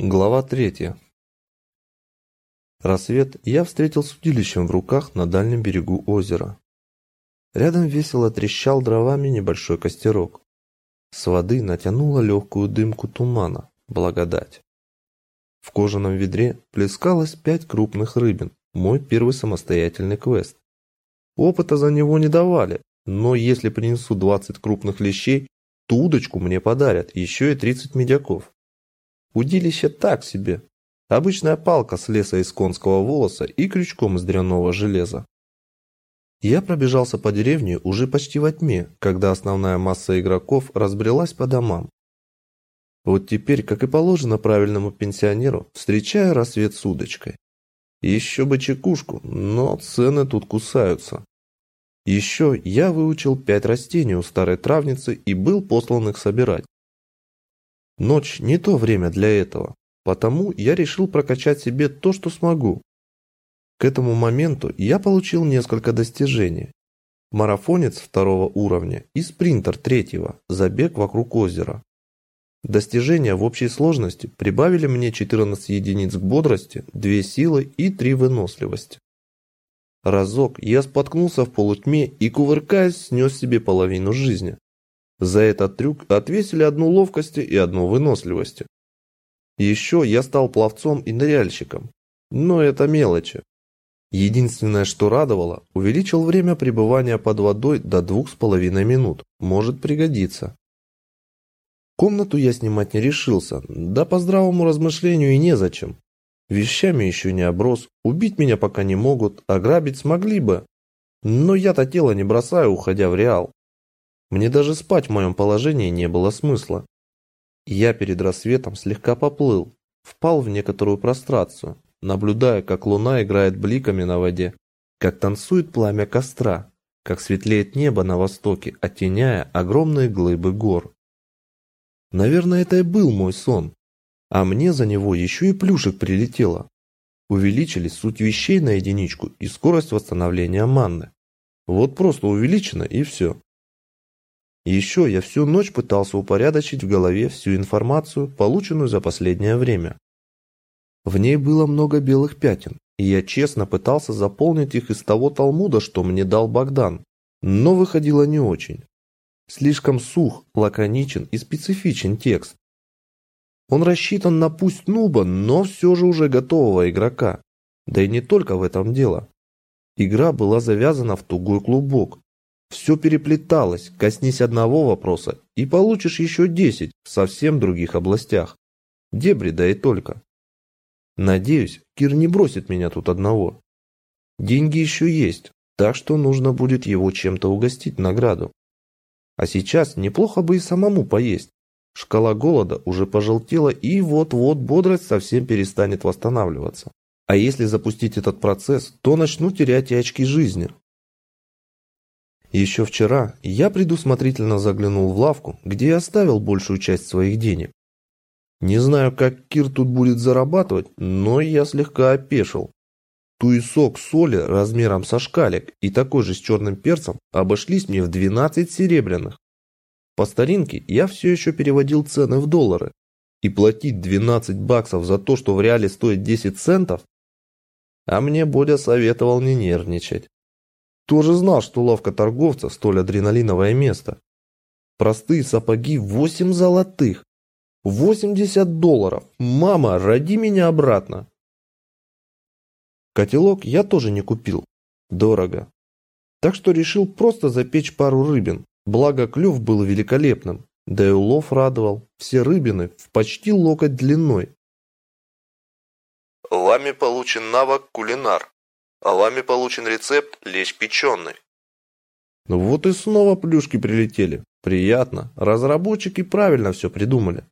Глава третья. Рассвет я встретил с удилищем в руках на дальнем берегу озера. Рядом весело трещал дровами небольшой костерок. С воды натянула легкую дымку тумана, благодать. В кожаном ведре плескалось пять крупных рыбин, мой первый самостоятельный квест. Опыта за него не давали, но если принесу 20 крупных лещей, то удочку мне подарят, еще и 30 медяков. Удилище так себе. Обычная палка с леса из конского волоса и крючком из дряного железа. Я пробежался по деревне уже почти во тьме, когда основная масса игроков разбрелась по домам. Вот теперь, как и положено правильному пенсионеру, встречаю рассвет с удочкой. Еще бы чекушку, но цены тут кусаются. Еще я выучил пять растений у старой травницы и был послан их собирать. Ночь не то время для этого, потому я решил прокачать себе то, что смогу. К этому моменту я получил несколько достижений. Марафонец второго уровня и спринтер третьего, забег вокруг озера. Достижения в общей сложности прибавили мне 14 единиц к бодрости, 2 силы и 3 выносливости. Разок я споткнулся в полутьме и, кувыркаясь, снес себе половину жизни. За этот трюк отвесили одну ловкости и одну выносливости. Еще я стал пловцом и ныряльщиком. Но это мелочи. Единственное, что радовало, увеличил время пребывания под водой до двух с половиной минут. Может пригодиться. Комнату я снимать не решился, да по здравому размышлению и незачем. Вещами еще не оброс, убить меня пока не могут, ограбить смогли бы. Но я-то тело не бросаю, уходя в Реал. Мне даже спать в моем положении не было смысла. Я перед рассветом слегка поплыл, впал в некоторую прострацию, наблюдая, как луна играет бликами на воде, как танцует пламя костра, как светлеет небо на востоке, оттеняя огромные глыбы гор. Наверное, это и был мой сон, а мне за него еще и плюшек прилетело. Увеличили суть вещей на единичку и скорость восстановления манны. Вот просто увеличено и все. Еще я всю ночь пытался упорядочить в голове всю информацию, полученную за последнее время. В ней было много белых пятен, и я честно пытался заполнить их из того Талмуда, что мне дал Богдан, но выходило не очень. Слишком сух, лаконичен и специфичен текст. Он рассчитан на пусть нуба, но все же уже готового игрока. Да и не только в этом дело. Игра была завязана в тугой клубок, все переплеталось, коснись одного вопроса, и получишь еще десять в совсем других областях. Дебри, да и только. Надеюсь, Кир не бросит меня тут одного. Деньги еще есть, так что нужно будет его чем-то угостить награду. А сейчас неплохо бы и самому поесть. Шкала голода уже пожелтела и вот-вот бодрость совсем перестанет восстанавливаться. А если запустить этот процесс, то начну терять и очки жизни. Еще вчера я предусмотрительно заглянул в лавку, где я оставил большую часть своих денег. Не знаю, как Кир тут будет зарабатывать, но я слегка опешил. Туесок соли размером со шкалик и такой же с черным перцем обошлись мне в 12 серебряных. По старинке я все еще переводил цены в доллары. И платить 12 баксов за то, что в реале стоит 10 центов? А мне Бодя советовал не нервничать. Тоже знал, что лавка торговца столь адреналиновое место. Простые сапоги восемь золотых. восемьдесят долларов. Мама, роди меня обратно. Котелок я тоже не купил. Дорого. Так что решил просто запечь пару рыбин. Благо клев был великолепным. Да и улов радовал. Все рыбины в почти локоть длиной. Вами получен навык кулинар. А вами получен рецепт лещ печеный. Ну вот и снова плюшки прилетели. Приятно. Разработчики правильно все придумали.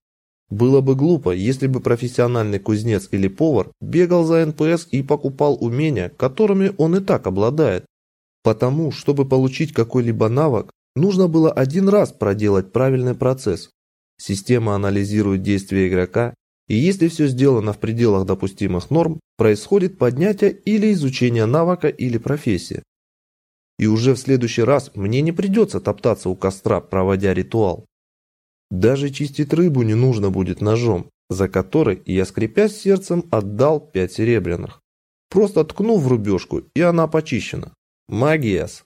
Было бы глупо, если бы профессиональный кузнец или повар бегал за НПС и покупал умения, которыми он и так обладает. Потому, чтобы получить какой-либо навык, нужно было один раз проделать правильный процесс. Система анализирует действия игрока и если все сделано в пределах допустимых норм, происходит поднятие или изучение навыка или профессии. И уже в следующий раз мне не придется топтаться у костра, проводя ритуал. Даже чистить рыбу не нужно будет ножом. за который я, скрипя сердцем, отдал пять серебряных. Просто ткнув в рубежку, и она почищена. Магиас.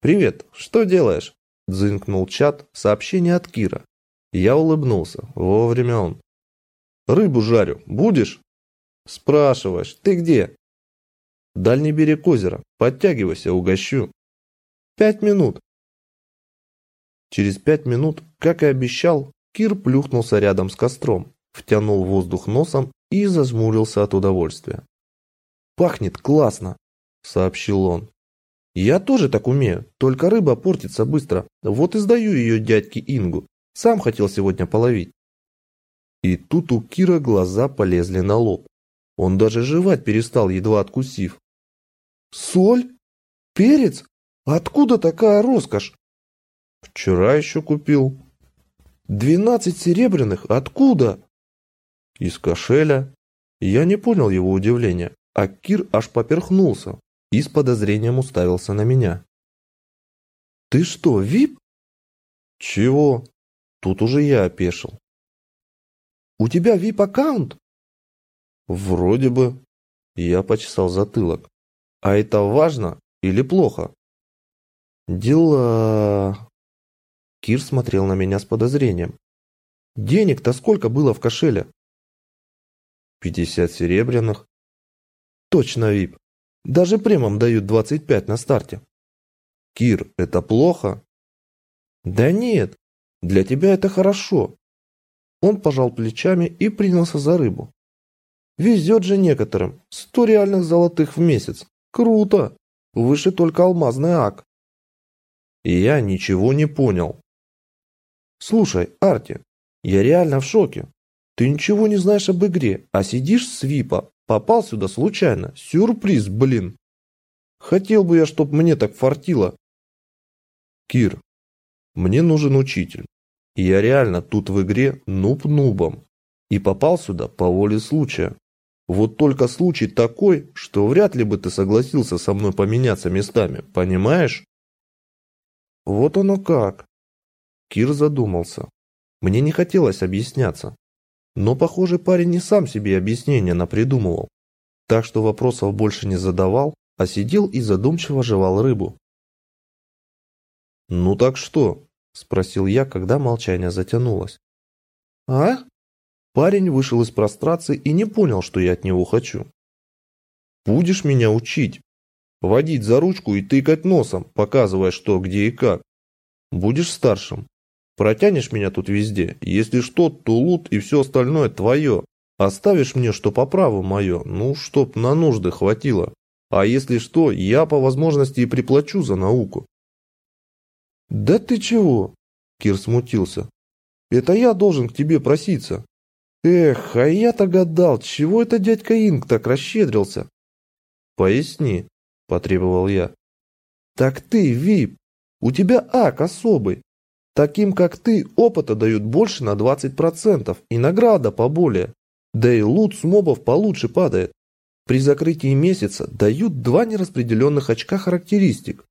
«Привет, что делаешь?» – дзынкнул чат, сообщение от Кира. Я улыбнулся, вовремя он. «Рыбу жарю, будешь?» «Спрашиваешь, ты где?» «Дальний берег озера, подтягивайся, угощу». «Пять минут». Через пять минут, как и обещал, Кир плюхнулся рядом с костром, втянул воздух носом и зажмурился от удовольствия. «Пахнет классно», – сообщил он. «Я тоже так умею, только рыба портится быстро, вот и сдаю ее дядьке Ингу. Сам хотел сегодня половить». И тут у Кира глаза полезли на лоб. Он даже жевать перестал, едва откусив. «Соль? Перец? Откуда такая роскошь?» «Вчера еще купил». «Двенадцать серебряных? Откуда?» «Из кошеля». Я не понял его удивления, а Кир аж поперхнулся и с подозрением уставился на меня. «Ты что, вип?» «Чего?» Тут уже я опешил. «У тебя вип-аккаунт?» «Вроде бы». Я почесал затылок. «А это важно или плохо?» «Дела...» Кир смотрел на меня с подозрением. «Денег-то сколько было в кошеле?» «Пятьдесят серебряных». «Точно вип. Даже премам дают 25 на старте. Кир, это плохо? Да нет, для тебя это хорошо. Он пожал плечами и принялся за рыбу. Везет же некоторым. Сто реальных золотых в месяц. Круто. Выше только алмазный ак. Я ничего не понял. Слушай, Арти, я реально в шоке. Ты ничего не знаешь об игре, а сидишь с ВИПа, Попал сюда случайно. Сюрприз, блин. Хотел бы я, чтоб мне так фартило. Кир, мне нужен учитель. Я реально тут в игре нуб-нубом. И попал сюда по воле случая. Вот только случай такой, что вряд ли бы ты согласился со мной поменяться местами, понимаешь? Вот оно как. Кир задумался. Мне не хотелось объясняться. Но, похоже, парень не сам себе объяснения напридумывал. Так что вопросов больше не задавал, а сидел и задумчиво жевал рыбу. «Ну так что?» – спросил я, когда молчание затянулось. «А?» Парень вышел из прострации и не понял, что я от него хочу. «Будешь меня учить? Водить за ручку и тыкать носом, показывая, что, где и как. Будешь старшим. Протянешь меня тут везде. Если что, то лут и все остальное твое. Оставишь мне, что по праву мое, ну, чтоб на нужды хватило. А если что, я по возможности и приплачу за науку. Да ты чего? Кир смутился. Это я должен к тебе проситься. Эх, а я-то гадал, чего это дядька Инг так расщедрился? Поясни, потребовал я. Так ты, Вип, у тебя ак особый. Таким, как ты, опыта дают больше на 20% и награда поболее. Да и лут с мобов получше падает. При закрытии месяца дают два нераспределенных очка характеристик.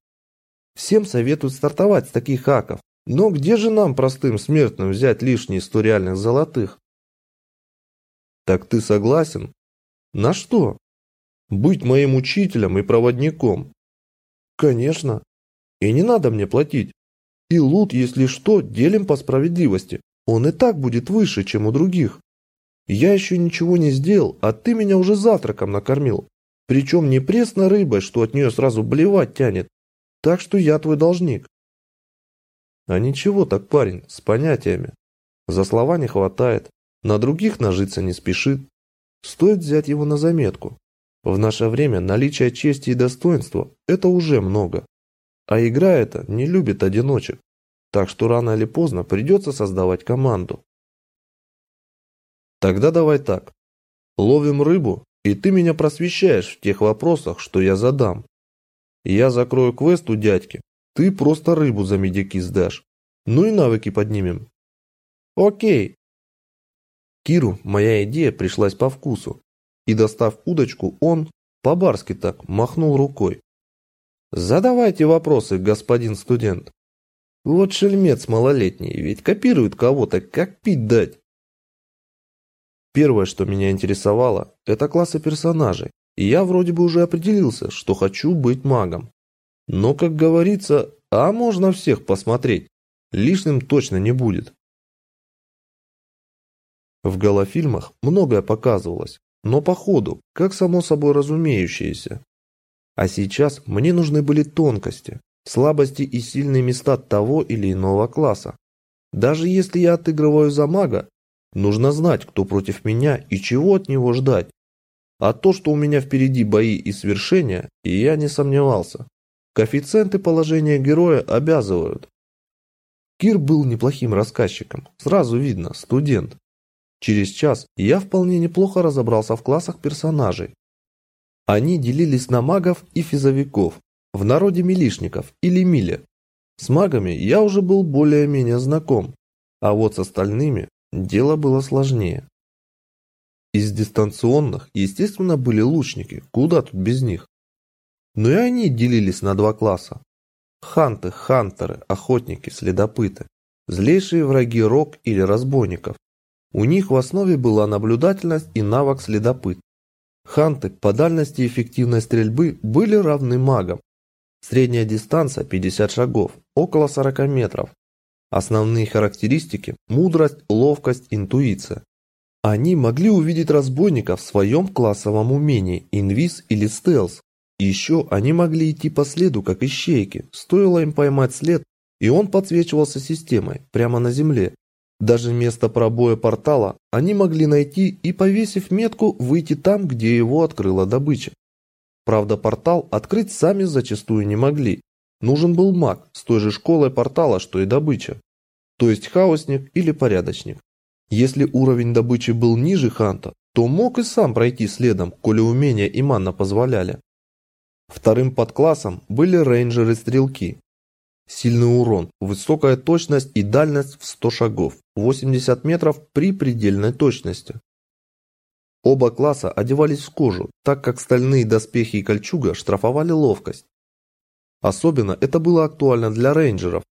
Всем советуют стартовать с таких хаков. Но где же нам, простым смертным, взять лишние 100 реальных золотых? Так ты согласен? На что? Быть моим учителем и проводником? Конечно. И не надо мне платить. И лут, если что, делим по справедливости. Он и так будет выше, чем у других. Я еще ничего не сделал, а ты меня уже завтраком накормил. Причем не пресной рыбой, что от нее сразу блевать тянет. Так что я твой должник. А ничего так, парень, с понятиями. За слова не хватает, на других нажиться не спешит. Стоит взять его на заметку. В наше время наличие чести и достоинства – это уже много. А игра эта не любит одиночек, так что рано или поздно придется создавать команду. Тогда давай так. Ловим рыбу, и ты меня просвещаешь в тех вопросах, что я задам. Я закрою квест у дядьки, ты просто рыбу за медики сдашь. Ну и навыки поднимем. Окей. Киру моя идея пришлась по вкусу, и достав удочку, он, по-барски так, махнул рукой. Задавайте вопросы, господин студент. Вот шельмец малолетний, ведь копирует кого-то, как пить дать. Первое, что меня интересовало, это классы персонажей, и я вроде бы уже определился, что хочу быть магом. Но, как говорится, а можно всех посмотреть, лишним точно не будет. В голофильмах многое показывалось, но по ходу, как само собой разумеющееся. А сейчас мне нужны были тонкости, слабости и сильные места того или иного класса. Даже если я отыгрываю за мага, нужно знать, кто против меня и чего от него ждать. А то, что у меня впереди бои и свершения, я не сомневался. Коэффициенты положения героя обязывают. Кир был неплохим рассказчиком, сразу видно, студент. Через час я вполне неплохо разобрался в классах персонажей. Они делились на магов и физовиков, в народе милишников или мили. С магами я уже был более-менее знаком, а вот с остальными дело было сложнее. Из дистанционных, естественно, были лучники, куда тут без них. Но и они делились на два класса. Ханты, хантеры, охотники, следопыты. Злейшие враги рок или разбойников. У них в основе была наблюдательность и навык следопыт. Ханты по дальности эффективной стрельбы были равны магам. Средняя дистанция 50 шагов, около 40 метров. Основные характеристики – мудрость, ловкость, интуиция. Они могли увидеть разбойника в своем классовом умении – инвиз или стелс. Еще они могли идти по следу, как ищейки. Стоило им поймать след, и он подсвечивался системой, прямо на земле. Даже место пробоя портала они могли найти и, повесив метку, выйти там, где его открыла добыча. Правда, портал открыть сами зачастую не могли. Нужен был маг с той же школой портала, что и добыча. То есть хаосник или порядочник. Если уровень добычи был ниже ханта, то мог и сам пройти следом, коли умения и манна позволяли. Вторым подклассом были рейнджеры-стрелки, Сильный урон, высокая точность и дальность в 100 шагов, 80 метров при предельной точности. Оба класса одевались в кожу, так как стальные доспехи и кольчуга штрафовали ловкость. Особенно это было актуально для рейнджеров,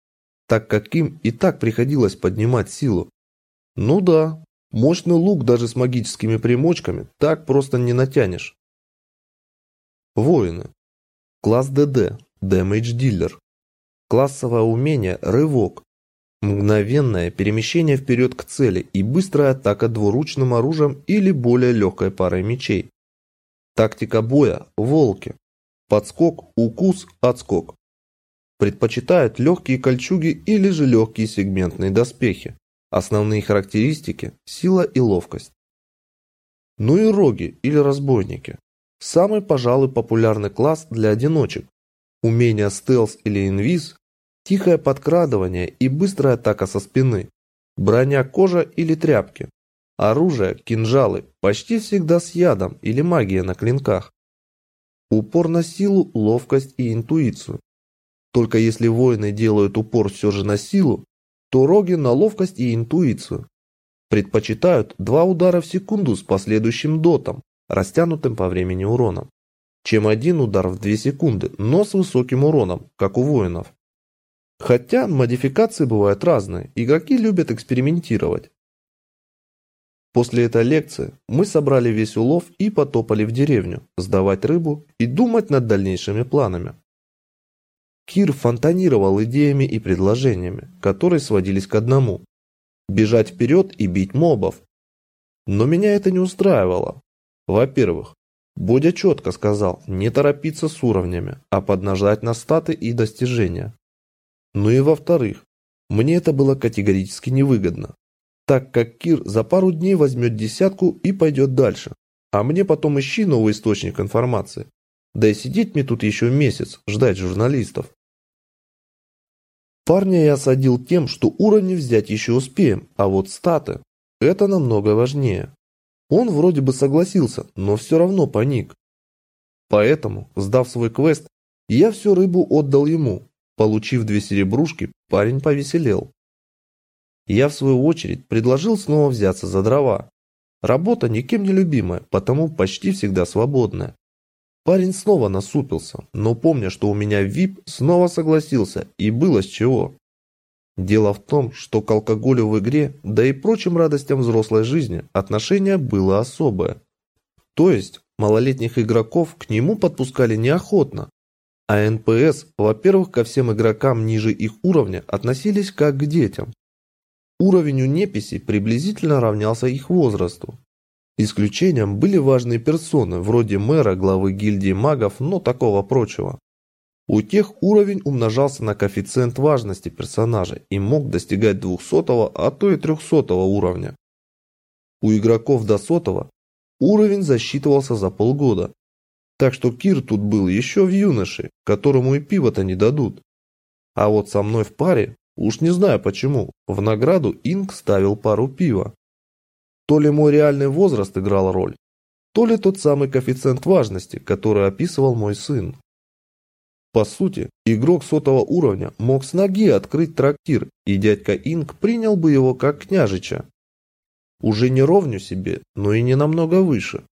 так как им и так приходилось поднимать силу. Ну да, мощный лук даже с магическими примочками так просто не натянешь. Воины. Класс ДД, Damage Dealer. Классовое умение – рывок. Мгновенное перемещение вперед к цели и быстрая атака двуручным оружием или более легкой парой мечей. Тактика боя – волки. Подскок, укус, отскок. Предпочитают легкие кольчуги или же легкие сегментные доспехи. Основные характеристики – сила и ловкость. Ну и роги или разбойники. Самый, пожалуй, популярный класс для одиночек, Умения стелс или инвиз, тихое подкрадывание и быстрая атака со спины, броня кожа или тряпки, оружие, кинжалы, почти всегда с ядом или магия на клинках. Упор на силу, ловкость и интуицию. Только если воины делают упор все же на силу, то роги на ловкость и интуицию. Предпочитают два удара в секунду с последующим дотом, растянутым по времени уроном чем один удар в 2 секунды, но с высоким уроном, как у воинов. Хотя модификации бывают разные, игроки любят экспериментировать. После этой лекции мы собрали весь улов и потопали в деревню, сдавать рыбу и думать над дальнейшими планами. Кир фонтанировал идеями и предложениями, которые сводились к одному – бежать вперед и бить мобов. Но меня это не устраивало. Во-первых, Бодя четко сказал не торопиться с уровнями, а поднажать на статы и достижения. Ну и во-вторых, мне это было категорически невыгодно, так как Кир за пару дней возьмет десятку и пойдет дальше, а мне потом ищи новый источник информации. Да и сидеть мне тут еще месяц, ждать журналистов. Парня я осадил тем, что уровни взять еще успеем, а вот статы – это намного важнее. Он вроде бы согласился, но все равно паник. Поэтому, сдав свой квест, я всю рыбу отдал ему. Получив две серебрушки, парень повеселел. Я в свою очередь предложил снова взяться за дрова. Работа никем не любимая, потому почти всегда свободная. Парень снова насупился, но помня, что у меня VIP, снова согласился, и было с чего. Дело в том, что к алкоголю в игре, да и прочим радостям взрослой жизни, отношение было особое. То есть, малолетних игроков к нему подпускали неохотно, а НПС, во-первых, ко всем игрокам ниже их уровня относились как к детям. Уровень у неписи приблизительно равнялся их возрасту. Исключением были важные персоны, вроде мэра, главы гильдии магов, но такого прочего. У тех уровень умножался на коэффициент важности персонажа и мог достигать 200, а то и 300 уровня. У игроков до сотого уровень засчитывался за полгода. Так что Кир тут был еще в юноше, которому и пиво-то не дадут. А вот со мной в паре, уж не знаю почему, в награду Инг ставил пару пива. То ли мой реальный возраст играл роль, то ли тот самый коэффициент важности, который описывал мой сын. По сути, игрок сотого уровня мог с ноги открыть трактир, и дядька Инг принял бы его как княжича. Уже не ровню себе, но и не намного выше.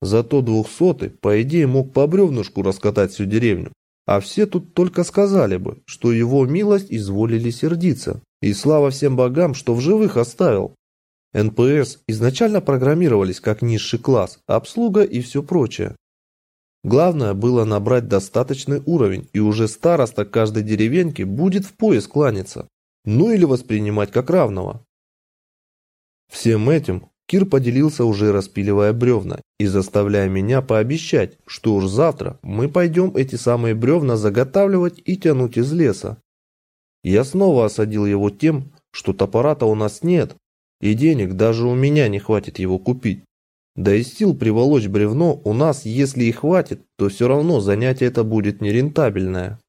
Зато двухсотый, по идее, мог по бревнышку раскатать всю деревню, а все тут только сказали бы, что его милость изволили сердиться. И слава всем богам, что в живых оставил. НПС изначально программировались как низший класс, обслуга и все прочее. Главное было набрать достаточный уровень, и уже староста каждой деревеньки будет в пояс кланяться. Ну или воспринимать как равного. Всем этим Кир поделился уже распиливая бревна и заставляя меня пообещать, что уж завтра мы пойдем эти самые бревна заготавливать и тянуть из леса. Я снова осадил его тем, что топора-то у нас нет, и денег даже у меня не хватит его купить. Да и сил приволочь бревно у нас, если и хватит, то все равно занятие это будет нерентабельное.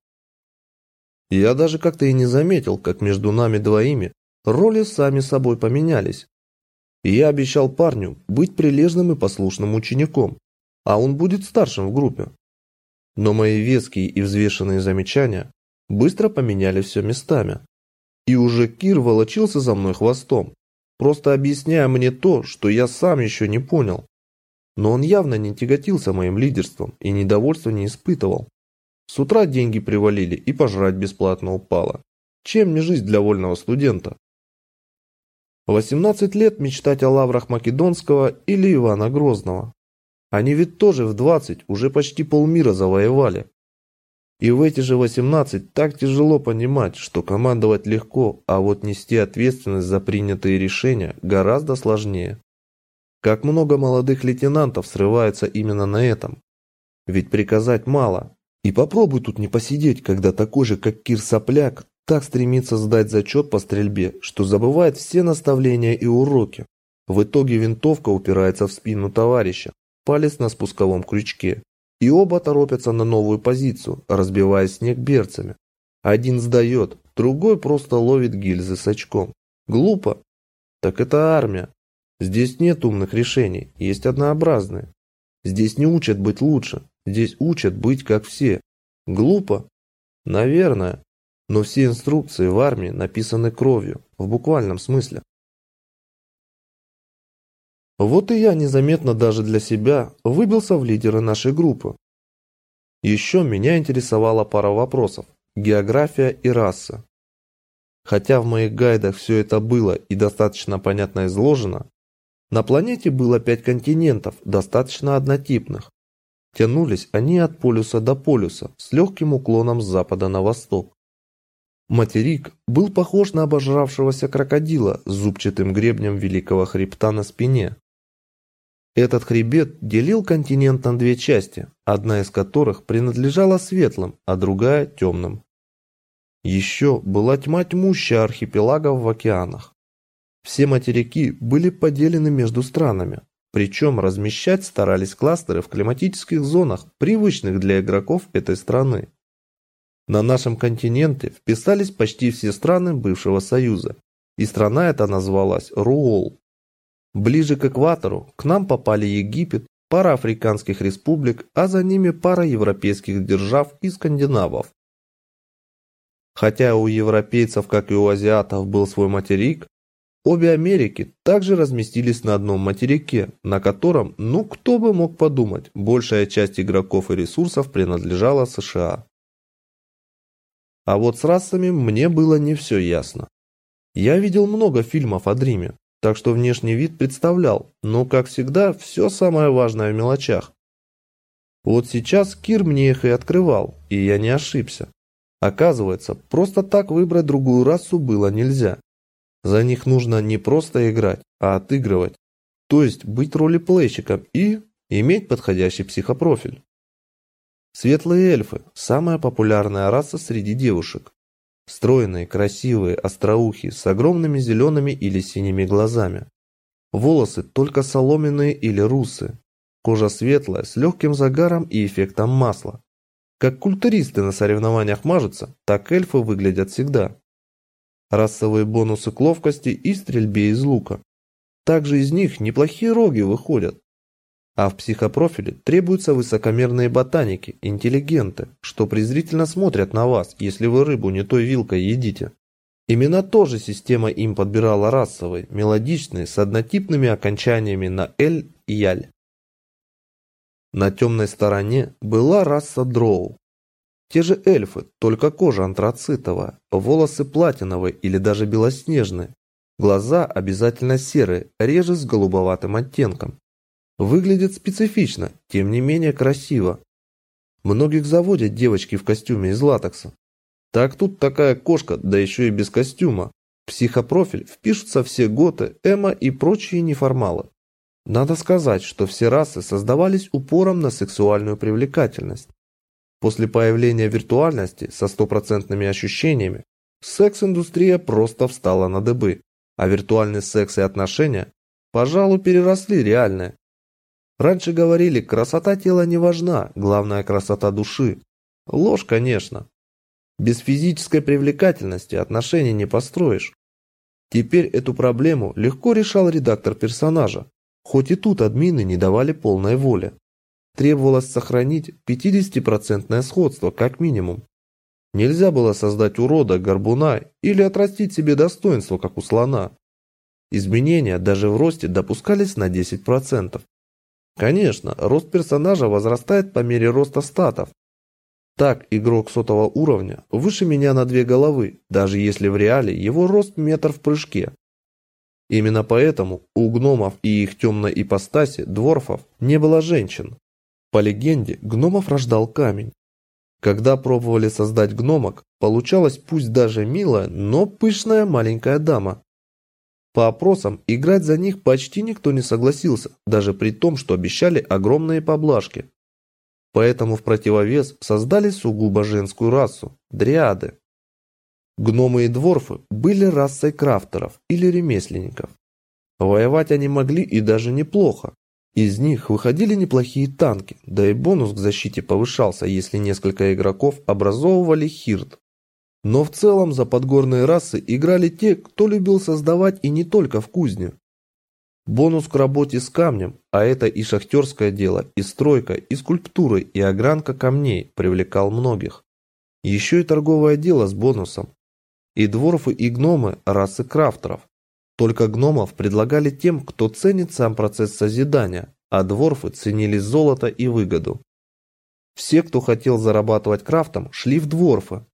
Я даже как-то и не заметил, как между нами двоими роли сами собой поменялись. Я обещал парню быть прилежным и послушным учеником, а он будет старшим в группе. Но мои веские и взвешенные замечания быстро поменяли все местами. И уже Кир волочился за мной хвостом, просто объясняя мне то, что я сам еще не понял. Но он явно не тяготился моим лидерством и недовольства не испытывал. С утра деньги привалили и пожрать бесплатно упало. Чем не жизнь для вольного студента? 18 лет мечтать о лаврах Македонского или Ивана Грозного. Они ведь тоже в 20 уже почти полмира завоевали. И в эти же 18 так тяжело понимать, что командовать легко, а вот нести ответственность за принятые решения гораздо сложнее. Как много молодых лейтенантов срываются именно на этом. Ведь приказать мало. И попробуй тут не посидеть, когда такой же, как Кир Сопляк, так стремится сдать зачет по стрельбе, что забывает все наставления и уроки. В итоге винтовка упирается в спину товарища, палец на спусковом крючке, и оба торопятся на новую позицию, разбивая снег берцами. Один сдает, другой просто ловит гильзы с очком. Глупо? Так это армия. Здесь нет умных решений, есть однообразные. Здесь не учат быть лучше, здесь учат быть как все. Глупо? Наверное. Но все инструкции в армии написаны кровью, в буквальном смысле. Вот и я незаметно даже для себя выбился в лидеры нашей группы. Еще меня интересовала пара вопросов – география и раса. Хотя в моих гайдах все это было и достаточно понятно изложено, на планете было пять континентов, достаточно однотипных. Тянулись они от полюса до полюса, с легким уклоном с запада на восток. Материк был похож на обожравшегося крокодила с зубчатым гребнем великого хребта на спине. Этот хребет делил континент на две части, одна из которых принадлежала светлым, а другая темным. Еще была тьма тьмущая архипелагов в океанах. Все материки были поделены между странами, причем размещать старались кластеры в климатических зонах, привычных для игроков этой страны. На нашем континенте вписались почти все страны бывшего Союза, и страна эта назвалась Руол. Ближе к экватору к нам попали Египет, пара африканских республик, а за ними пара европейских держав и скандинавов. Хотя у европейцев, как и у азиатов, был свой материк, обе Америки также разместились на одном материке, на котором, ну кто бы мог подумать, большая часть игроков и ресурсов принадлежала США. А вот с расами мне было не все ясно. Я видел много фильмов о Дриме, так что внешний вид представлял, но, как всегда, все самое важное в мелочах. Вот сейчас Кир мне их и открывал, и я не ошибся. Оказывается, просто так выбрать другую расу было нельзя. За них нужно не просто играть, а отыгрывать. То есть быть ролеплейщиком и иметь подходящий психопрофиль. Светлые эльфы – самая популярная раса среди девушек. Стройные, красивые, остроухие, с огромными зелеными или синими глазами. Волосы только соломенные или русые. Кожа светлая, с легким загаром и эффектом масла. Как культуристы на соревнованиях мажутся, так эльфы выглядят всегда. Расовые бонусы к ловкости и стрельбе из лука. Также из них неплохие роги выходят. А в психопрофиле требуются высокомерные ботаники, интеллигенты, что презрительно смотрят на вас, если вы рыбу не той вилкой едите. Именно тоже система им подбирала расовые, мелодичные, с однотипными окончаниями на «эль» и «яль». На темной стороне была раса дроу. Те же эльфы, только кожа антрацитовая, волосы платиновые или даже белоснежные. Глаза обязательно серые, реже с голубоватым оттенком. Выглядит специфично, тем не менее красиво. Многих заводят девочки в костюме из латекса. Так тут такая кошка, да еще и без костюма. В психопрофиль впишутся все готы, эмо и прочие неформалы. Надо сказать, что все расы создавались упором на сексуальную привлекательность. После появления виртуальности со стопроцентными ощущениями, секс-индустрия просто встала на дыбы, а виртуальный секс и отношения, пожалуй, переросли реальные. Раньше говорили, красота тела не важна, главная красота души. Ложь, конечно. Без физической привлекательности отношений не построишь. Теперь эту проблему легко решал редактор персонажа, хоть и тут админы не давали полной воли. Требовалось сохранить 50% сходство как минимум. Нельзя было создать урода, горбуна или отрастить себе достоинство, как у слона. Изменения даже в росте допускались на 10%. Конечно, рост персонажа возрастает по мере роста статов. Так, игрок сотого уровня выше меня на две головы, даже если в реале его рост метр в прыжке. Именно поэтому у гномов и их темной ипостаси, дворфов, не было женщин. По легенде, гномов рождал камень. Когда пробовали создать гномок, получалась пусть даже милая, но пышная маленькая дама. По опросам, играть за них почти никто не согласился, даже при том, что обещали огромные поблажки. Поэтому в противовес создали сугубо женскую расу – дриады. Гномы и дворфы были расой крафтеров или ремесленников. Воевать они могли и даже неплохо. Из них выходили неплохие танки, да и бонус к защите повышался, если несколько игроков образовывали хирт но в целом за подгорные расы играли те, кто любил создавать и не только в кузне. Бонус к работе с камнем, а это и шахтерское дело, и стройка, и скульптуры, и огранка камней привлекал многих. Еще и торговое дело с бонусом. И дворфы, и гномы – расы крафтеров. Только гномов предлагали тем, кто ценит сам процесс созидания, а дворфы ценили золото и выгоду. Все, кто хотел зарабатывать крафтом, шли в дворфы,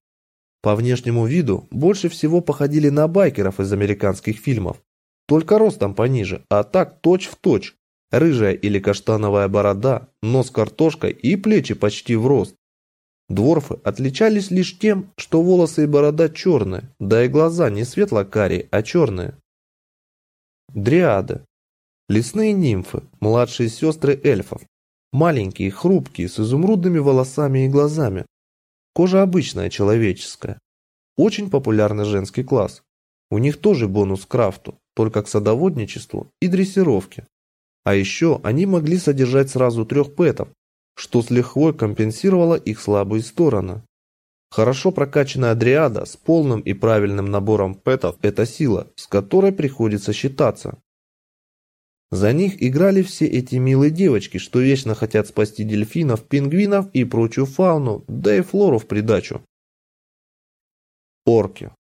по внешнему виду больше всего походили на байкеров из американских фильмов. Только ростом пониже, а так точь-в-точь. Точь. Рыжая или каштановая борода, нос картошкой и плечи почти в рост. Дворфы отличались лишь тем, что волосы и борода черные, да и глаза не светло-карие, а черные. Дриады. Лесные нимфы, младшие сестры эльфов. Маленькие, хрупкие, с изумрудными волосами и глазами, Кожа обычная, человеческая. Очень популярный женский класс. У них тоже бонус к крафту, только к садоводничеству и дрессировке. А еще они могли содержать сразу трех пэтов, что с лихвой компенсировало их слабые стороны. Хорошо прокачанная дриада с полным и правильным набором пэтов – это сила, с которой приходится считаться. За них играли все эти милые девочки, что вечно хотят спасти дельфинов, пингвинов и прочую фауну, да и флору в придачу. Орки.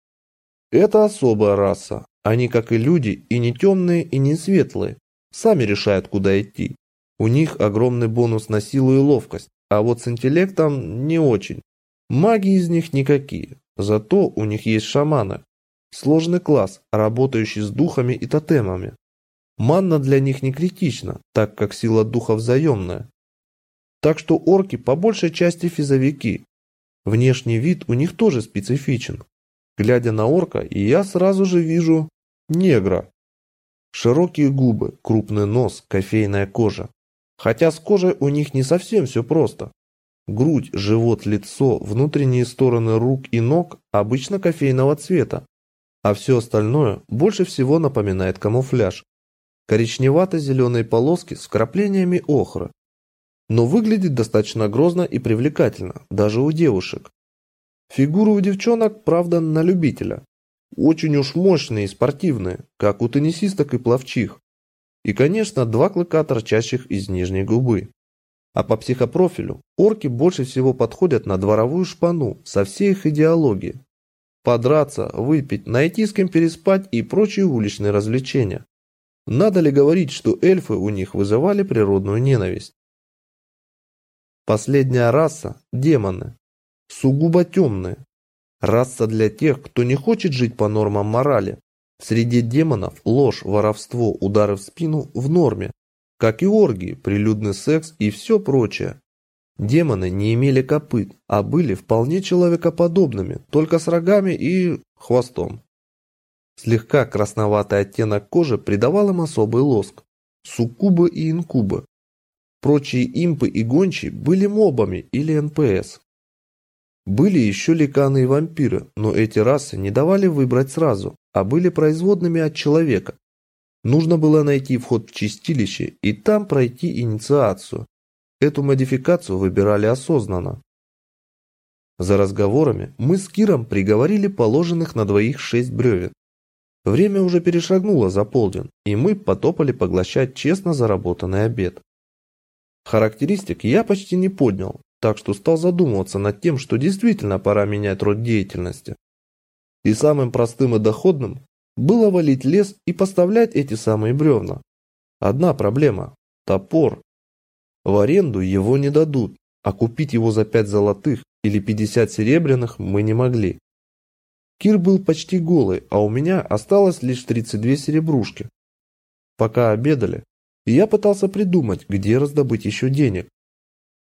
Это особая раса. Они, как и люди, и не темные, и не светлые. Сами решают, куда идти. У них огромный бонус на силу и ловкость, а вот с интеллектом не очень. Маги из них никакие. Зато у них есть шаманы. Сложный класс, работающий с духами и тотемами. Манна для них не критична, так как сила духа взаимная. Так что орки по большей части физовики. Внешний вид у них тоже специфичен. Глядя на орка, я сразу же вижу негра. Широкие губы, крупный нос, кофейная кожа. Хотя с кожей у них не совсем все просто. Грудь, живот, лицо, внутренние стороны рук и ног обычно кофейного цвета, а все остальное больше всего напоминает камуфляж. Коричневато-зеленые полоски с вкраплениями охры. Но выглядит достаточно грозно и привлекательно, даже у девушек. Фигуры у девчонок, правда, на любителя. Очень уж мощные и спортивные, как у теннисисток и пловчих. И, конечно, два клыка, торчащих из нижней губы. А по психопрофилю орки больше всего подходят на дворовую шпану со всей их идеологией. Подраться, выпить, найти с кем переспать и прочие уличные развлечения. Надо ли говорить, что эльфы у них вызывали природную ненависть? Последняя раса – демоны. Сугубо темные. Раса для тех, кто не хочет жить по нормам морали. Среди демонов ложь, воровство, удары в спину в норме, как и оргии, прилюдный секс и все прочее. Демоны не имели копыт, а были вполне человекоподобными, только с рогами и хвостом. Слегка красноватый оттенок кожи придавал им особый лоск. Суккубы и инкубы. Прочие импы и гончие были мобами или НПС. Были еще ликаны и вампиры, но эти расы не давали выбрать сразу, а были производными от человека, Нужно было найти вход в чистилище и там пройти инициацию. Эту модификацию выбирали осознанно. За разговорами мы с Киром приговорили положенных на двоих шесть бревен. Время уже перешагнуло за полдень, и мы потопали поглощать честно заработанный обед. Характеристик я почти не поднял, так что стал задумываться над тем, что действительно пора менять род деятельности. И самым простым и доходным было валить лес и поставлять эти самые бревна. Одна проблема – топор. В аренду его не дадут, а купить его за 5 золотых или 50 серебряных мы не могли. Кир был почти голый, а у меня осталось лишь 32 серебрушки. Пока обедали, я пытался придумать, где раздобыть еще денег.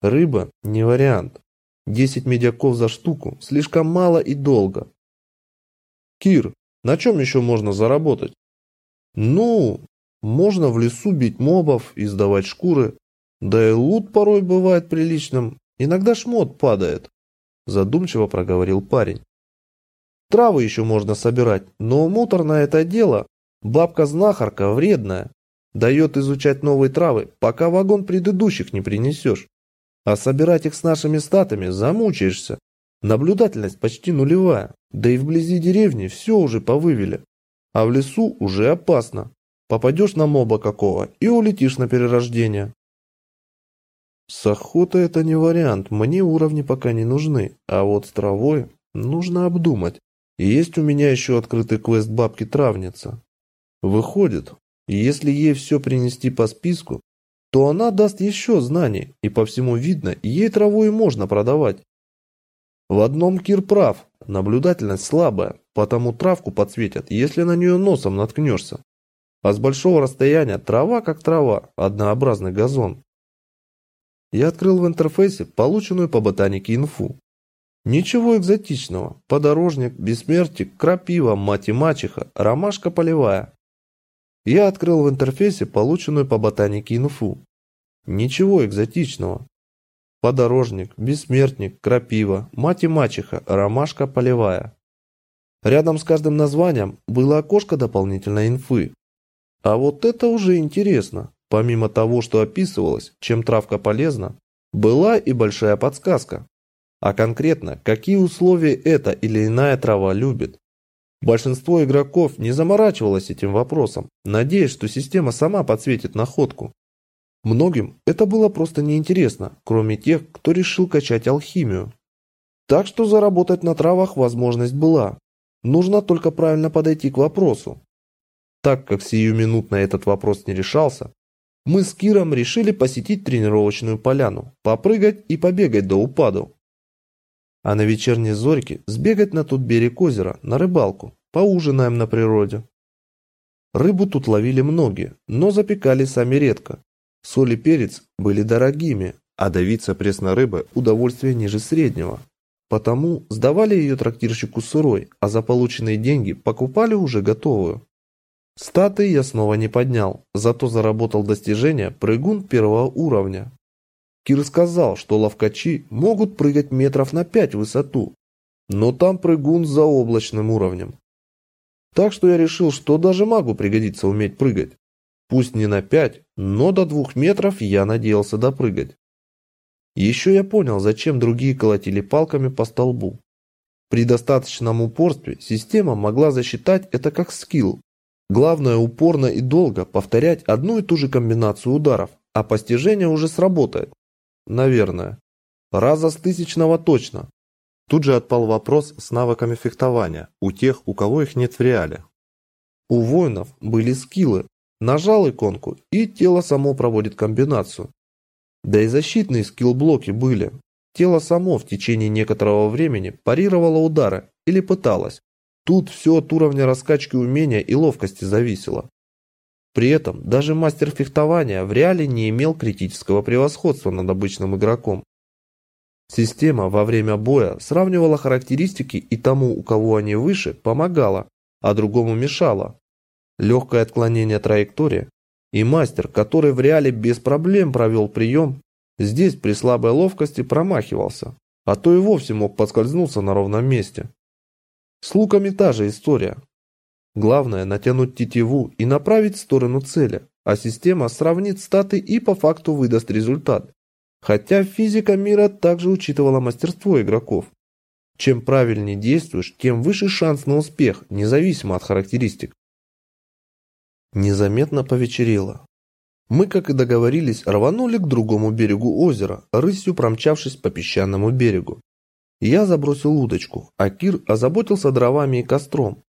Рыба – не вариант. 10 медяков за штуку – слишком мало и долго. «Кир, на чем еще можно заработать? Ну, можно в лесу бить мобов и сдавать шкуры. Да и лут порой бывает приличным. Иногда шмот падает. Задумчиво проговорил парень. Травы еще можно собирать, но муторное это дело. Бабка-знахарка вредная. Дает изучать новые травы, пока вагон предыдущих не принесешь. А собирать их с нашими статами замучаешься. Наблюдательность почти нулевая, да и вблизи деревни все уже повывели. А в лесу уже опасно. Попадешь на моба какого и улетишь на перерождение. С охотой это не вариант, мне уровни пока не нужны, а вот с травой нужно обдумать. И есть у меня еще открытый квест бабки-травница. Выходит, если ей все принести по списку, то она даст еще знаний, и по всему видно, ей траву и можно продавать. В одном Кир прав, наблюдательность слабая, потому травку подсветят, если на нее носом наткнешься. А с большого расстояния трава как трава, однообразный газон. Я открыл в интерфейсе полученную по ботанике инфу. Ничего экзотичного. Подорожник, бессмертик, крапива, мать и мачеха, ромашка полевая. Я открыл в интерфейсе полученную по ботанике инфу. Ничего экзотичного. Подорожник, бессмертник, крапива, мать и мачеха, ромашка полевая. Рядом с каждым названием было окошко дополнительной инфы. А вот это уже интересно. Помимо того, что описывалось, чем травка полезна, была и большая подсказка. А конкретно, какие условия эта или иная трава любит. Большинство игроков не заморачивалось этим вопросом, надеясь, что система сама подсветит находку. Многим это было просто неинтересно, кроме тех, кто решил качать алхимию. Так что заработать на травах возможность была. Нужно только правильно подойти к вопросу. Так как сиюминутно этот вопрос не решался, мы с Киром решили посетить тренировочную поляну, попрыгать и побегать до упаду. А на вечерней зорьке сбегать на тот берег озера, на рыбалку, поужинаем на природе. Рыбу тут ловили многие, но запекали сами редко. Соль и перец были дорогими, а давиться пресной рыбы удовольствие ниже среднего. Потому сдавали ее трактирщику сырой, а за полученные деньги покупали уже готовую. Статы я снова не поднял, зато заработал достижение прыгун первого уровня. Кир сказал, что ловкачи могут прыгать метров на пять в высоту, но там прыгун за облачным уровнем. Так что я решил, что даже магу пригодится уметь прыгать. Пусть не на пять, но до двух метров я надеялся допрыгать. Еще я понял, зачем другие колотили палками по столбу. При достаточном упорстве система могла засчитать это как скилл. Главное упорно и долго повторять одну и ту же комбинацию ударов, а постижение уже сработает. Наверное. Раза с тысячного точно. Тут же отпал вопрос с навыками фехтования у тех, у кого их нет в реале. У воинов были скиллы. Нажал иконку, и тело само проводит комбинацию. Да и защитные скилл-блоки были. Тело само в течение некоторого времени парировало удары или пыталось. Тут все от уровня раскачки умения и ловкости зависело. При этом даже мастер фехтования в реале не имел критического превосходства над обычным игроком. Система во время боя сравнивала характеристики и тому, у кого они выше, помогала, а другому мешала. Легкое отклонение траектории и мастер, который в реале без проблем провел прием, здесь при слабой ловкости промахивался, а то и вовсе мог подскользнуться на ровном месте. С луками та же история. Главное натянуть тетиву и направить в сторону цели, а система сравнит статы и по факту выдаст результат. Хотя физика мира также учитывала мастерство игроков. Чем правильнее действуешь, тем выше шанс на успех, независимо от характеристик. Незаметно повечерело. Мы, как и договорились, рванули к другому берегу озера, рысью промчавшись по песчаному берегу. Я забросил удочку, а Кир озаботился дровами и костром.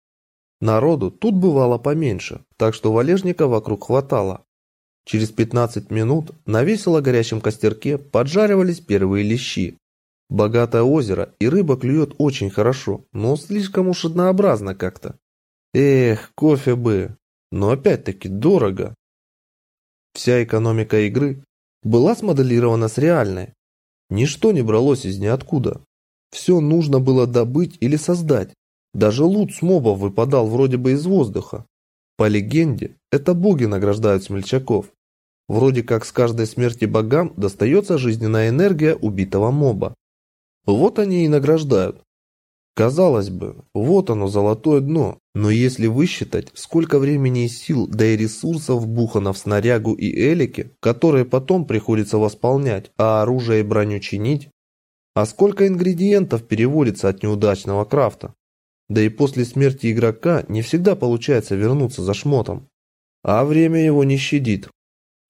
Народу тут бывало поменьше, так что валежника вокруг хватало. Через 15 минут на весело горящем костерке поджаривались первые лещи. Богатое озеро и рыба клюет очень хорошо, но слишком уж однообразно как-то. Эх, кофе бы, но опять-таки дорого. Вся экономика игры была смоделирована с реальной. Ничто не бралось из ниоткуда. Все нужно было добыть или создать. Даже лут с мобов выпадал вроде бы из воздуха. По легенде, это боги награждают смельчаков. Вроде как с каждой смерти богам достается жизненная энергия убитого моба. Вот они и награждают. Казалось бы, вот оно золотое дно, но если высчитать, сколько времени и сил, да и ресурсов вбухано в снарягу и элики, которые потом приходится восполнять, а оружие и броню чинить, а сколько ингредиентов переводится от неудачного крафта, да и после смерти игрока не всегда получается вернуться за шмотом. А время его не щадит.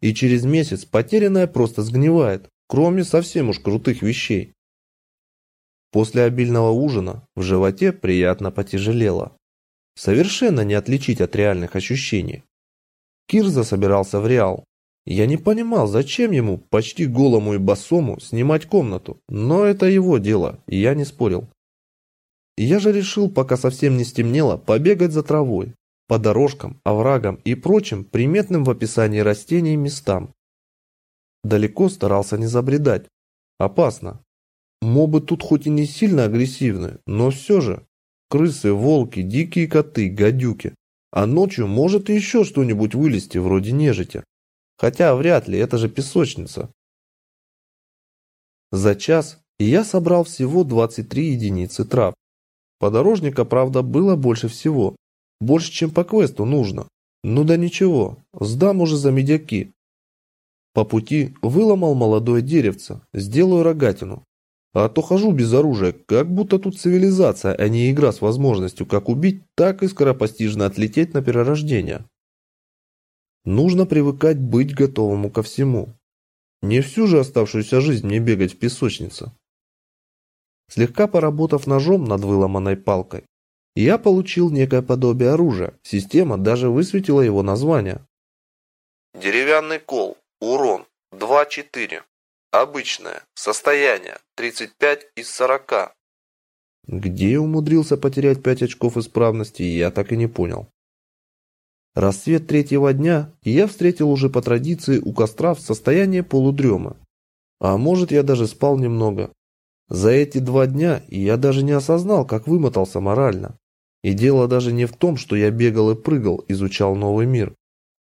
И через месяц потерянное просто сгнивает, кроме совсем уж крутых вещей. После обильного ужина в животе приятно потяжелело. Совершенно не отличить от реальных ощущений. Кирза собирался в Реал. Я не понимал, зачем ему, почти голому и босому, снимать комнату, но это его дело, и я не спорил. Я же решил, пока совсем не стемнело, побегать за травой, по дорожкам, оврагам и прочим приметным в описании растений местам. Далеко старался не забредать. Опасно. Мобы тут хоть и не сильно агрессивны, но все же. Крысы, волки, дикие коты, гадюки. А ночью может еще что-нибудь вылезти, вроде нежити. Хотя вряд ли, это же песочница. За час я собрал всего 23 единицы трав. Подорожника, правда, было больше всего. Больше, чем по квесту нужно. Ну да ничего, сдам уже за медяки. По пути выломал молодое деревце, сделаю рогатину. А то хожу без оружия, как будто тут цивилизация, а не игра с возможностью как убить, так и скоропостижно отлететь на перерождение. Нужно привыкать быть готовому ко всему. Не всю же оставшуюся жизнь мне бегать в песочнице. Слегка поработав ножом над выломанной палкой, я получил некое подобие оружия. Система даже высветила его название. Деревянный кол. Урон 2-4. Обычное. Состояние 35 из 40. Где я умудрился потерять пять очков исправности, я так и не понял. Рассвет третьего дня я встретил уже по традиции у костра в состоянии полудрема. А может, я даже спал немного. За эти два дня я даже не осознал, как вымотался морально. И дело даже не в том, что я бегал и прыгал, изучал новый мир.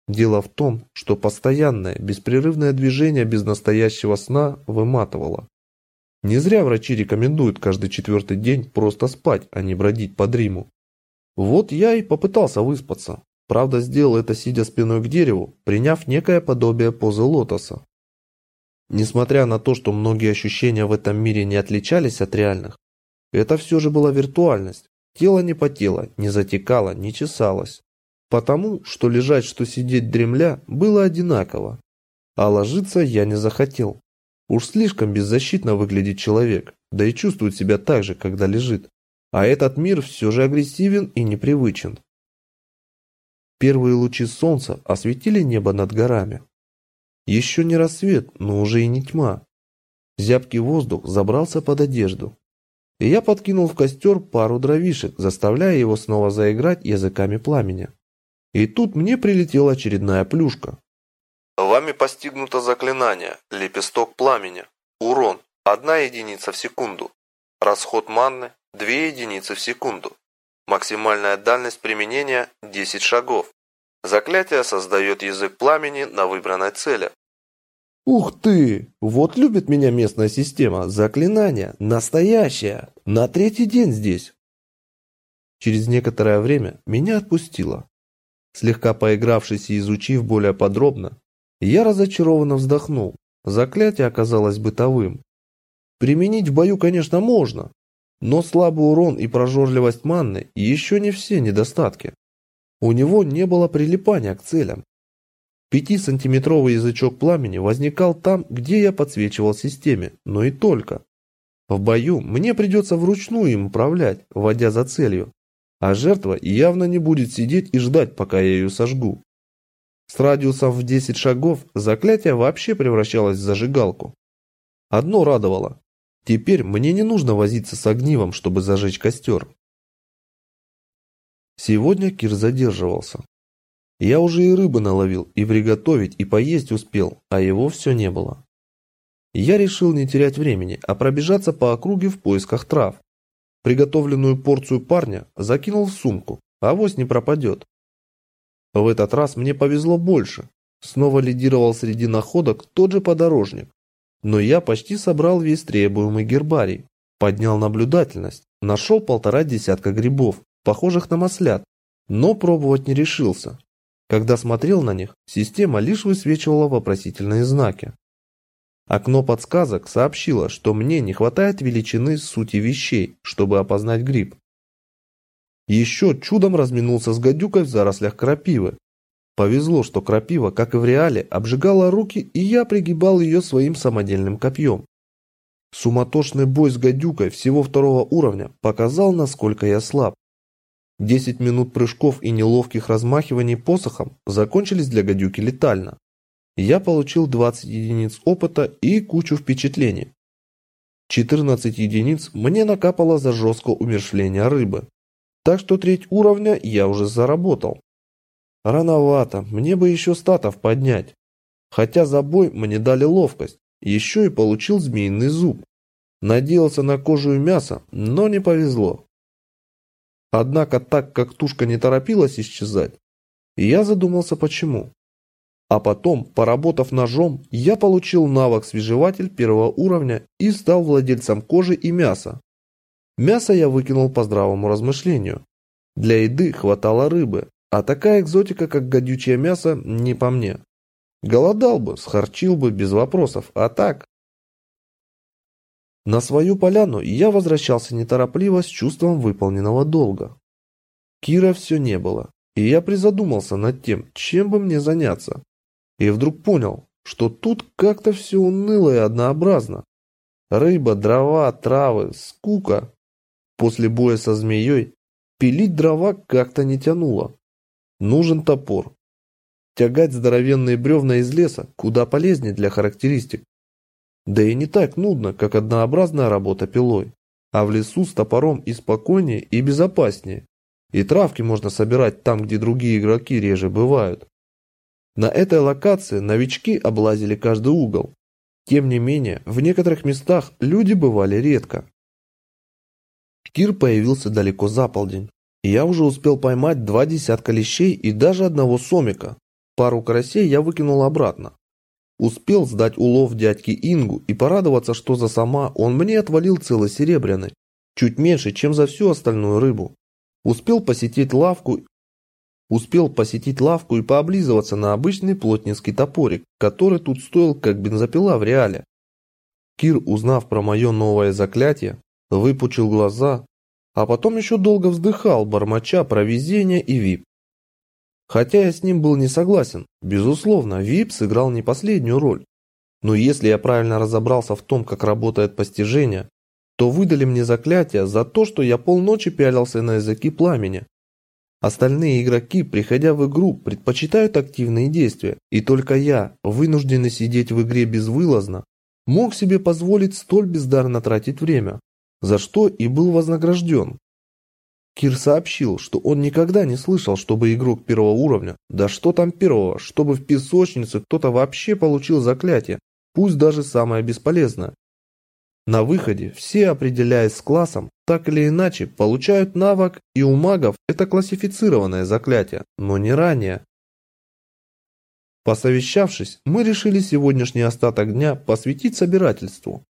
Дело в том, что постоянное, беспрерывное движение без настоящего сна выматывало. Не зря врачи рекомендуют каждый четвертый день просто спать, а не бродить по дриму. Вот я и попытался выспаться. Правда, сделал это сидя спиной к дереву, приняв некое подобие позы лотоса. Несмотря на то, что многие ощущения в этом мире не отличались от реальных, это все же была виртуальность. Тело не потело, не затекало, не чесалось. Потому, что лежать, что сидеть дремля, было одинаково. А ложиться я не захотел. Уж слишком беззащитно выглядит человек, да и чувствует себя так же, когда лежит. А этот мир все же агрессивен и непривычен. Первые лучи солнца осветили небо над горами. Еще не рассвет, но уже и не тьма. Зябкий воздух забрался под одежду. И я подкинул в костер пару дровишек, заставляя его снова заиграть языками пламени. И тут мне прилетела очередная плюшка. Вами постигнуто заклинание «Лепесток пламени». Урон – одна единица в секунду. Расход манны – две единицы в секунду. Максимальная дальность применения – 10 шагов. Заклятие создает язык пламени на выбранной цели. Ух ты! Вот любит меня местная система. Заклинание. Настоящее. На третий день здесь. Через некоторое время меня отпустило. Слегка поигравшись и изучив более подробно, я разочарованно вздохнул. Заклятие оказалось бытовым. Применить в бою, конечно, можно, но слабый урон и прожорливость манны еще не все недостатки. У него не было прилипания к целям. Пятисантиметровый язычок пламени возникал там, где я подсвечивал системе, но и только. В бою мне придется вручную им управлять, вводя за целью, а жертва явно не будет сидеть и ждать, пока я ее сожгу. С радиусом в 10 шагов заклятие вообще превращалось в зажигалку. Одно радовало. Теперь мне не нужно возиться с огнивом, чтобы зажечь костер. Сегодня Кир задерживался. Я уже и рыбы наловил, и приготовить, и поесть успел, а его все не было. Я решил не терять времени, а пробежаться по округе в поисках трав. Приготовленную порцию парня закинул в сумку, а авось не пропадет. В этот раз мне повезло больше. Снова лидировал среди находок тот же подорожник. Но я почти собрал весь требуемый гербарий. Поднял наблюдательность, нашел полтора десятка грибов, похожих на маслят, но пробовать не решился. Когда смотрел на них, система лишь высвечивала вопросительные знаки. Окно подсказок сообщило, что мне не хватает величины сути вещей, чтобы опознать гриб. Еще чудом разминулся с гадюкой в зарослях крапивы. Повезло, что крапива, как и в реале, обжигала руки, и я пригибал ее своим самодельным копьем. Суматошный бой с гадюкой всего второго уровня показал, насколько я слаб. Десять минут прыжков и неловких размахиваний посохом закончились для гадюки летально. Я получил 20 единиц опыта и кучу впечатлений. 14 единиц мне накапало за жесткое умершление рыбы. Так что треть уровня я уже заработал. Рановато, мне бы еще статов поднять. Хотя за бой мне дали ловкость, еще и получил змеиный зуб. Надеялся на кожу и мясо, но не повезло. Однако так как тушка не торопилась исчезать, я задумался почему. А потом, поработав ножом, я получил навык свежеватель первого уровня и стал владельцем кожи и мяса. Мясо я выкинул по здравому размышлению. Для еды хватало рыбы, а такая экзотика, как гадючее мясо, не по мне. Голодал бы, схарчил бы без вопросов, а так... На свою поляну я возвращался неторопливо с чувством выполненного долга. Кира все не было, и я призадумался над тем, чем бы мне заняться. И вдруг понял, что тут как-то все уныло и однообразно. Рыба, дрова, травы, скука. После боя со змеей пилить дрова как-то не тянуло. Нужен топор. Тягать здоровенные бревна из леса куда полезнее для характеристик. Да и не так нудно, как однообразная работа пилой. а в лесу с топором и спокойнее, и безопаснее. И травки можно собирать там, где другие игроки реже бывают. На этой локации новички облазили каждый угол. Тем не менее, в некоторых местах люди бывали редко. Кир появился далеко за полдень. И я уже успел поймать два десятка лещей и даже одного сомика. Пару карасей я выкинул обратно. Успел сдать улов дядьке Ингу и порадоваться, что за сама он мне отвалил целый серебряный, чуть меньше, чем за всю остальную рыбу. Успел посетить лавку Успел посетить лавку и пооблизываться на обычный плотницкий топорик, который тут стоил как бензопила в реале. Кир, узнав про мое новое заклятие, выпучил глаза, а потом еще долго вздыхал, бормоча про везение и вип. Хотя я с ним был не согласен, безусловно, вип сыграл не последнюю роль. Но если я правильно разобрался в том, как работает постижение, то выдали мне заклятие за то, что я полночи пялился на языки пламени. Остальные игроки, приходя в игру, предпочитают активные действия, и только я, вынужденный сидеть в игре безвылазно, мог себе позволить столь бездарно тратить время, за что и был вознагражден. Кир сообщил, что он никогда не слышал, чтобы игрок первого уровня, да что там первого, чтобы в песочнице кто-то вообще получил заклятие, пусть даже самое бесполезное. На выходе все, определяясь с классом, так или иначе получают навык, и у магов это классифицированное заклятие, но не ранее. Посовещавшись, мы решили сегодняшний остаток дня посвятить собирательству.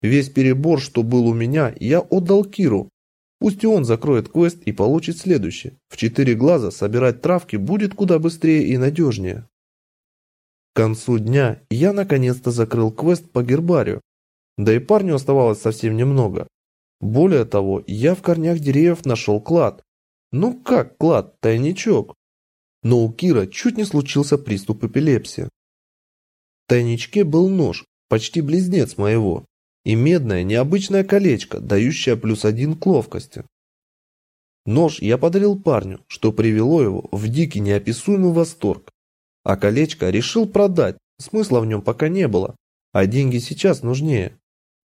Весь перебор, что был у меня, я отдал Киру, Пусть и он закроет квест и получит следующий. В четыре глаза собирать травки будет куда быстрее и надежнее. К концу дня я наконец-то закрыл квест по гербарию. Да и парню оставалось совсем немного. Более того, я в корнях деревьев нашел клад. Ну как клад, тайничок. Но у Кира чуть не случился приступ эпилепсии. В тайничке был нож, почти близнец моего, и медное необычное колечко, дающее плюс один к ловкости. Нож я подарил парню, что привело его в дикий неописуемый восторг. А колечко решил продать, смысла в нем пока не было, а деньги сейчас нужнее.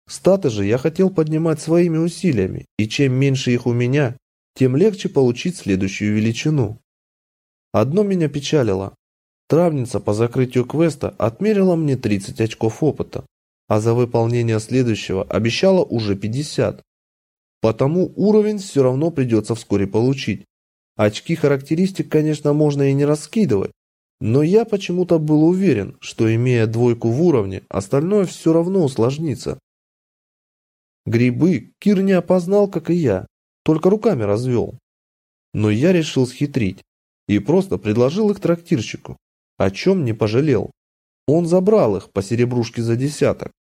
Статы же я хотел поднимать своими усилиями, и чем меньше их у меня, тем легче получить следующую величину. Одно меня печалило. Травница по закрытию квеста отмерила мне 30 очков опыта, а за выполнение следующего обещала уже 50. Потому уровень все равно придется вскоре получить. Очки характеристик, конечно, можно и не раскидывать, но я почему-то был уверен, что имея двойку в уровне, остальное все равно усложнится. Грибы Кир не опознал, как и я, только руками развел. Но я решил схитрить и просто предложил их трактирщику, о чем не пожалел. Он забрал их по серебрушке за десяток,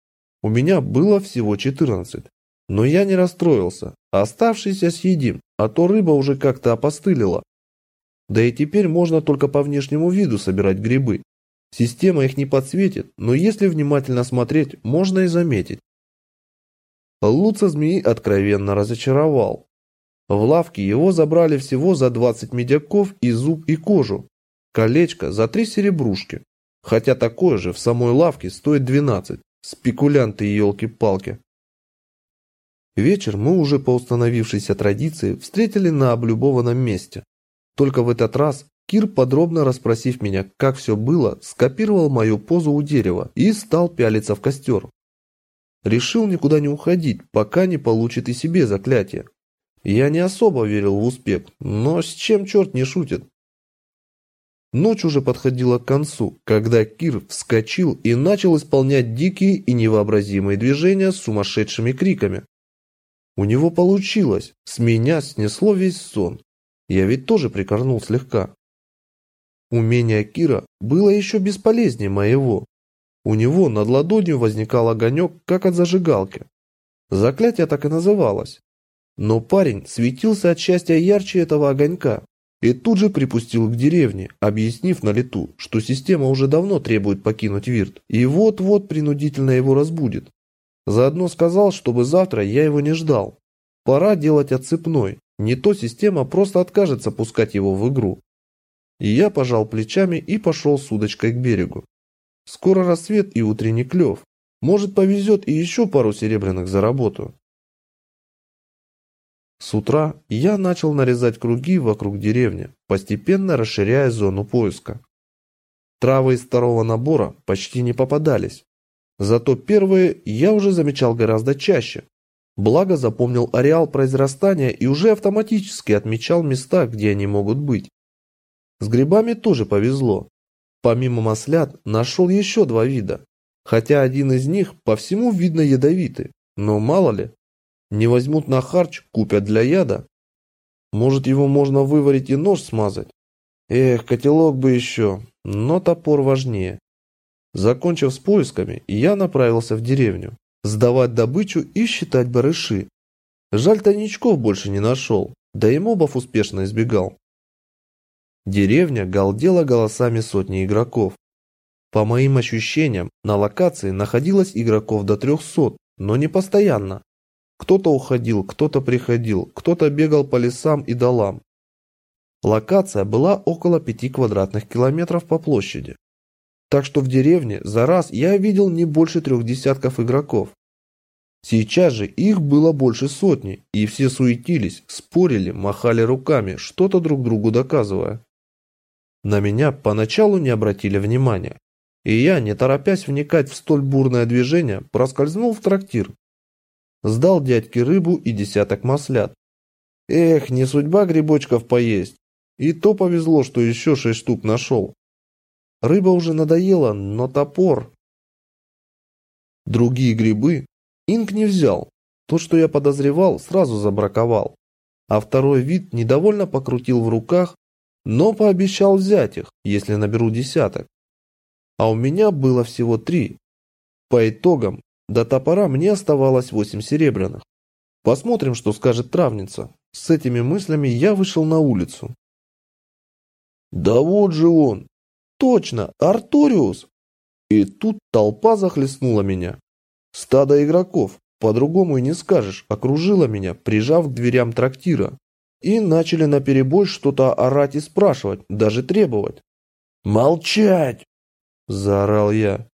у меня было всего 14. Но я не расстроился. Оставшиеся съедим, а то рыба уже как-то опостылила. Да и теперь можно только по внешнему виду собирать грибы. Система их не подсветит, но если внимательно смотреть, можно и заметить. Луца змеи откровенно разочаровал. В лавке его забрали всего за 20 медяков и зуб и кожу. Колечко за 3 серебрушки. Хотя такое же в самой лавке стоит 12. Спекулянты, елки-палки. Вечер мы уже по установившейся традиции встретили на облюбованном месте. Только в этот раз Кир, подробно расспросив меня, как все было, скопировал мою позу у дерева и стал пялиться в костер. Решил никуда не уходить, пока не получит и себе заклятие. Я не особо верил в успех, но с чем черт не шутит. Ночь уже подходила к концу, когда Кир вскочил и начал исполнять дикие и невообразимые движения с сумасшедшими криками. У него получилось, с меня снесло весь сон. Я ведь тоже прикорнул слегка. Умение Кира было еще бесполезнее моего. У него над ладонью возникал огонек, как от зажигалки. Заклятие так и называлось. Но парень светился от счастья ярче этого огонька, и тут же припустил к деревне, объяснив на лету, что система уже давно требует покинуть Вирт, и вот-вот принудительно его разбудит. Заодно сказал, чтобы завтра я его не ждал. Пора делать отцепной, не то система просто откажется пускать его в игру. И я пожал плечами и пошел с удочкой к берегу. Скоро рассвет и утренний клев. Может повезет и еще пару серебряных заработаю. С утра я начал нарезать круги вокруг деревни, постепенно расширяя зону поиска. Травы из второго набора почти не попадались. Зато первые я уже замечал гораздо чаще. Благо запомнил ареал произрастания и уже автоматически отмечал места, где они могут быть. С грибами тоже повезло. Помимо маслят нашел еще два вида. Хотя один из них по всему видно ядовитый. Но мало ли, не возьмут на харч, купят для яда. Может, его можно выварить и нож смазать? Эх, котелок бы еще, но топор важнее. Закончив с поисками, я направился в деревню. Сдавать добычу и считать барыши. Жаль, тайничков больше не нашел, да и мобов успешно избегал. Деревня галдела голосами сотни игроков. По моим ощущениям, на локации находилось игроков до 300, но не постоянно. Кто-то уходил, кто-то приходил, кто-то бегал по лесам и долам. Локация была около 5 квадратных километров по площади. Так что в деревне за раз я видел не больше трех десятков игроков. Сейчас же их было больше сотни, и все суетились, спорили, махали руками, что-то друг другу доказывая. На меня поначалу не обратили внимания, и я, не торопясь вникать в столь бурное движение, проскользнул в трактир, Сдал дядьке рыбу и десяток маслят. Эх, не судьба грибочков поесть. И то повезло, что еще шесть штук нашел. Рыба уже надоела, но топор... Другие грибы Инк не взял. То, что я подозревал, сразу забраковал. А второй вид недовольно покрутил в руках, но пообещал взять их, если наберу десяток. А у меня было всего три. По итогам до топора мне оставалось восемь серебряных. Посмотрим, что скажет травница. С этими мыслями я вышел на улицу. Да вот же он! Точно, Арториус! И тут толпа захлестнула меня. Стадо игроков, по-другому и не скажешь, окружило меня, прижав к дверям трактира. И начали наперебой что-то орать и спрашивать, даже требовать. «Молчать!» – заорал я.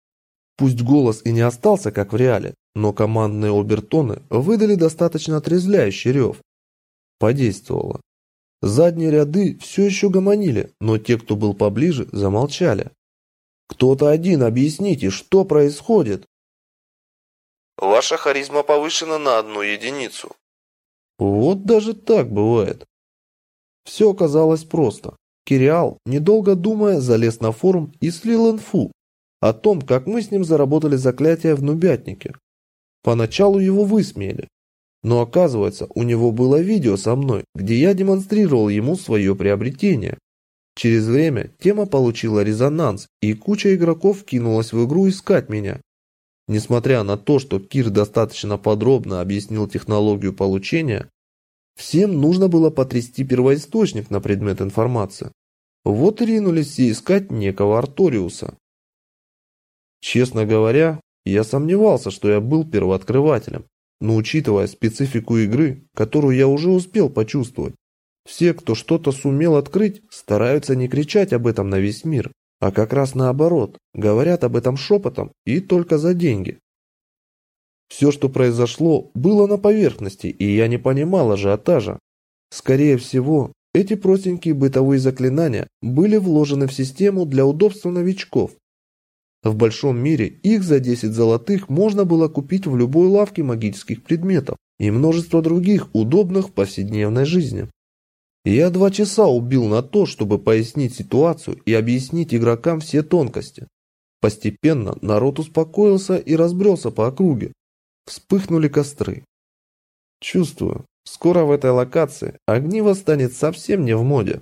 Пусть голос и не остался, как в реале, но командные обертоны выдали достаточно отрезвляющий рев. Подействовало. Задние ряды все еще гомонили, но те, кто был поближе, замолчали. «Кто-то один, объясните, что происходит?» «Ваша харизма повышена на одну единицу». Вот даже так бывает. Все оказалось просто. Кириал, недолго думая, залез на форум и слил инфу, о том, как мы с ним заработали заклятие в нубятнике. Поначалу его высмеяли. Но оказывается, у него было видео со мной, где я демонстрировал ему свое приобретение. Через время тема получила резонанс, и куча игроков кинулась в игру искать меня. Несмотря на то, что Кир достаточно подробно объяснил технологию получения, всем нужно было потрясти первоисточник на предмет информации. Вот и ринулись все искать некого Арториуса. Честно говоря, я сомневался, что я был первооткрывателем, но учитывая специфику игры, которую я уже успел почувствовать, все, кто что-то сумел открыть, стараются не кричать об этом на весь мир, а как раз наоборот, говорят об этом шепотом и только за деньги. Все, что произошло, было на поверхности, и я не понимал ажиотажа. Скорее всего, эти простенькие бытовые заклинания были вложены в систему для удобства новичков, в большом мире их за 10 золотых можно было купить в любой лавке магических предметов и множество других удобных в повседневной жизни. Я два часа убил на то, чтобы пояснить ситуацию и объяснить игрокам все тонкости. Постепенно народ успокоился и разбрелся по округе. Вспыхнули костры. Чувствую, скоро в этой локации огниво станет совсем не в моде.